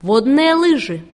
водные лыжи.